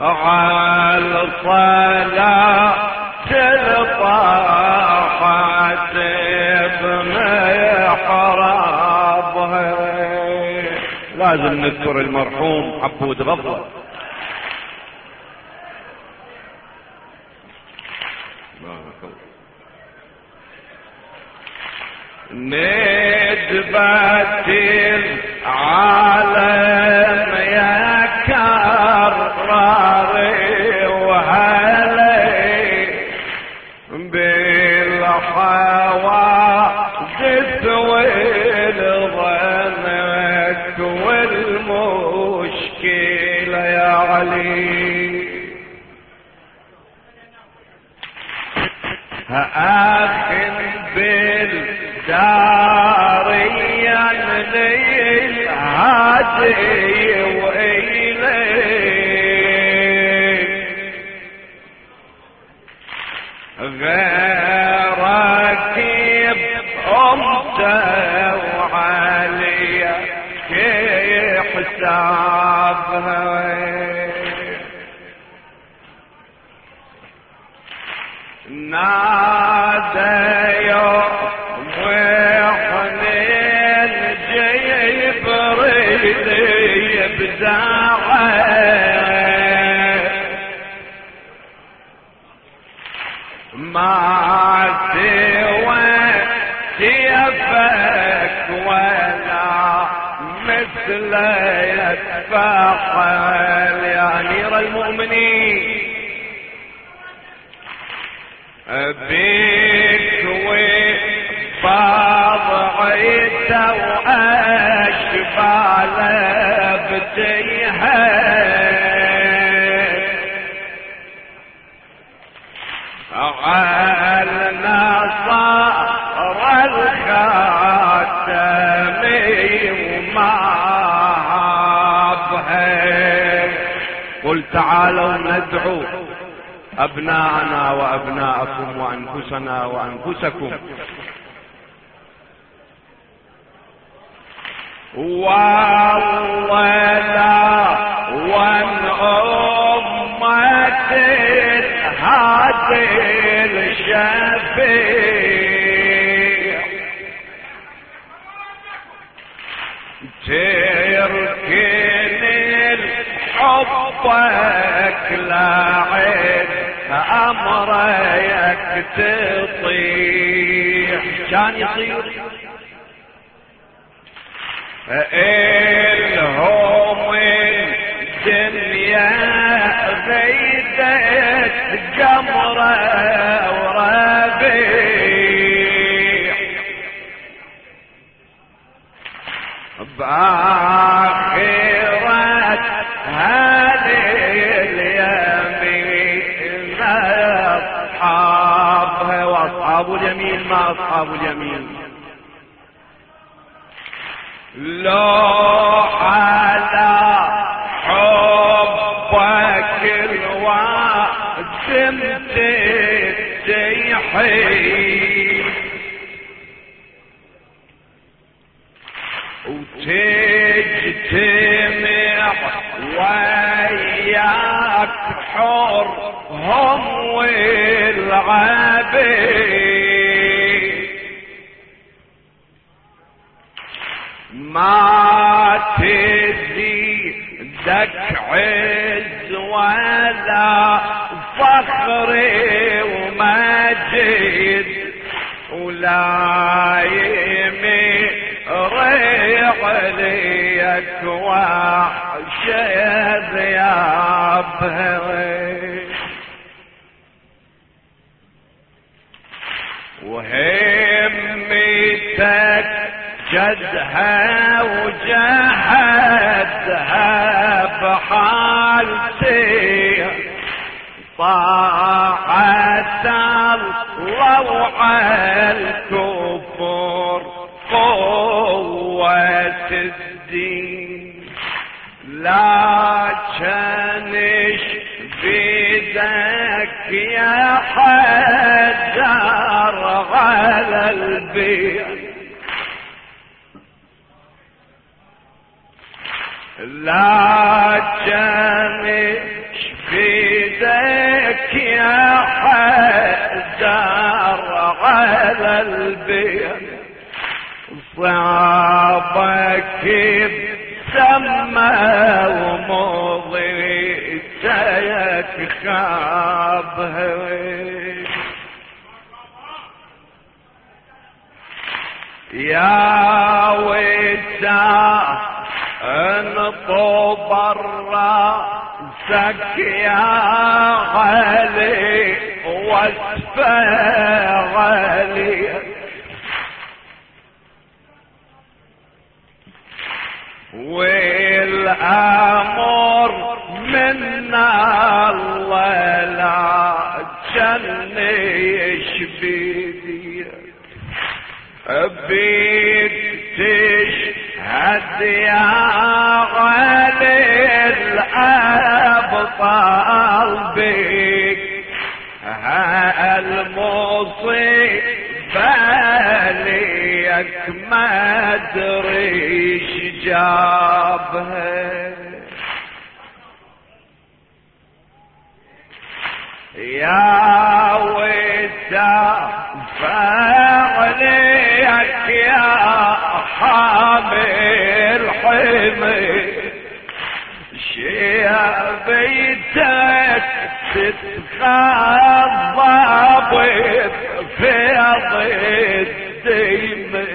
على الصلاة الطاحت بمحرابها لازم نذكر المرحوم عبود غفله ندبت العالم يا علي أخ بالدار ينلي الهادي وإليه غيرك أمته وعلي في حسابها. نادى يوم وحنين جيب ريدي بزاعه ما سوى سيفك ولا مثل يتفحل يا أمير المؤمنين. بيك وبضعته وأشبال بتيهد عالنا صار الخاتم وما قل تعالوا ندعو أبناءنا وأبناءكم وأنفسنا وأنفسكم. والله لا وان أمة هذه الشفيع تركني حبك لعين امرك تطيح. كان يصير إلهم الدنيا زيدت جمرة وربيع. أصحاب اليمين. لو على حبك الوادم تستيحي وتجتمع وياك حرهم والعبيد. ما تزيدك عز ولا فخر ومجد ولا يمير عليك وحش ذيابها وهمتك جدها وجهدها بحالتي طاعة الله الكفر قوة الدين. لا كانش لا كانش يا حيدر على البيت. صابك بسما ومضي سيك خاب يا ويتا راسك يا غالي واسفه غالي والأمر من الله لا جنيش بيدي الابطال بيك هالمصيبه ليك ما ادري جابها. يا ويتا فعليك يا حامل حمي بيتك تتخضب في الديمه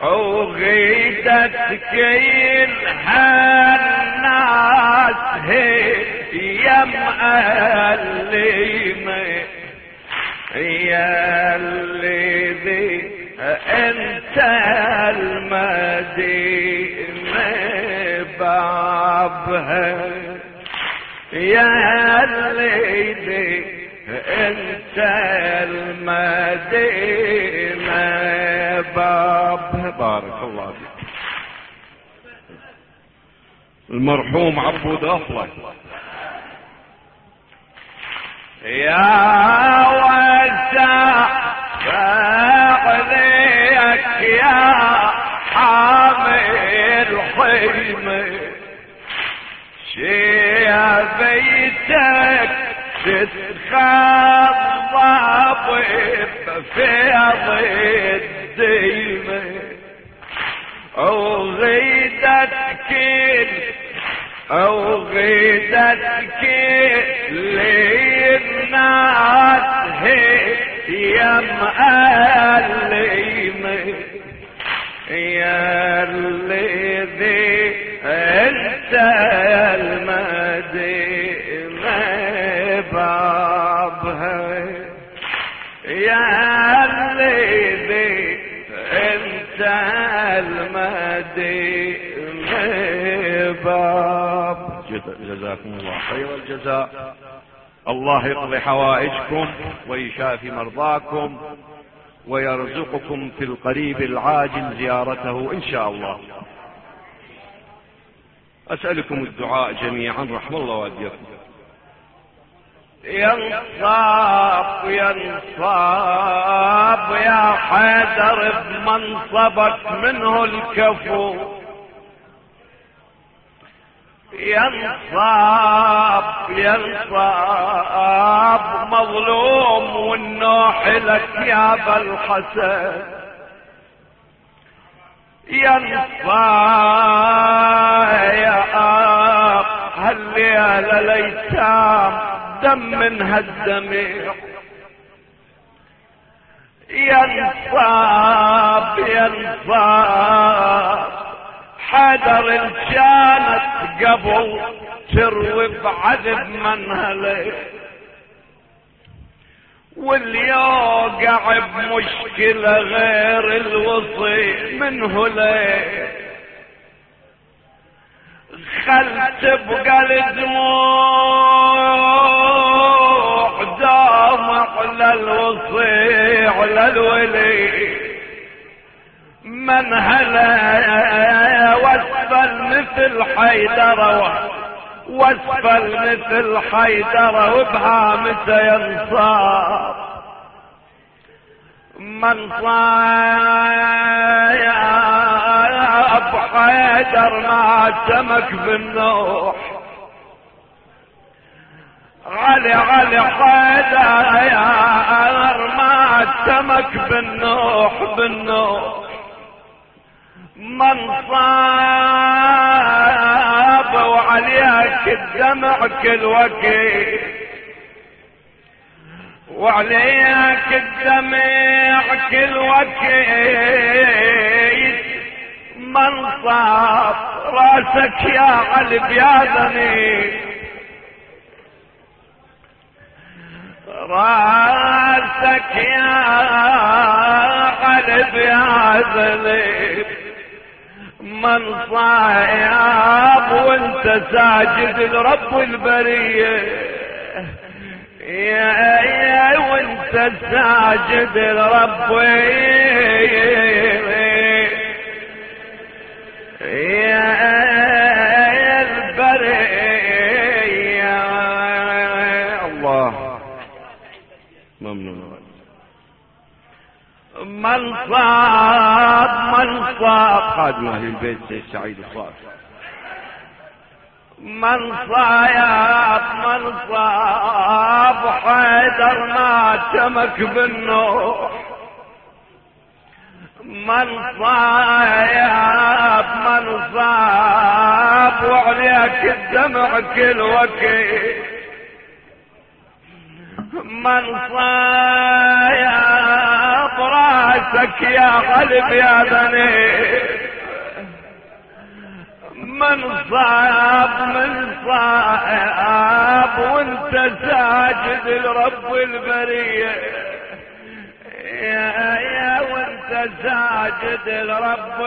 وغيدت كل هالناس هي يم الليمة يا الذي أنت المدينة بابها يا الذي أنت المدينة. بابها بارك الله فيك. المرحوم عبود افضل يا وسع فاغنيك يا حامل حلمي شيا تتخضب في الديمه أو غيدتك أو غيدتك للناس هي يا مألمة يا الذي أنت جزاكم الله خير الجزاء. الله يقضي حوائجكم ويشافي مرضاكم ويرزقكم في القريب العاجل زيارته إن شاء الله. أسألكم الدعاء جميعا رحم الله والديكم ينصاب ينصاب يا حيدر بمنصبك منه الكفو. ينصاب ينصاب مظلوم والنوح لك يا بالحسن ينصاب يا هالليلة ليتام دم من هالدمع ينصاب ينصاب حذر كانت قبل تروي بعذب من هلك واليوقع بمشكلة غير الوصي منه ليه خل تبقى الدموع دامع للوصي للولي من هلا واسفل مثل حيدرة وأسفل مثل حيدرة وبهامته ينصاب. من صايب حيدر ما سمك بالنوح علي علي حيدر ما تمك بالنوح بالنوح من صاب وعليك الدمع كل وكيل وعليك الدمع كل وكيل من صاب راسك يا علي بيادني راسك يا قلب يا من صايب وانت ساجد لرب البرية. يا يا وانت ساجد لرب يا من صاب من صاب خادم أهل البيت سعيد الصافي. من صايب من صاب حيدر ما تمك بالنوح من صايب من صاب وعليك الدمع كل وكيل. من صايب راسك يا قلب يا بني. من صاب من صاب وانت ساجد لرب البرية. يا يا وانت ساجد لرب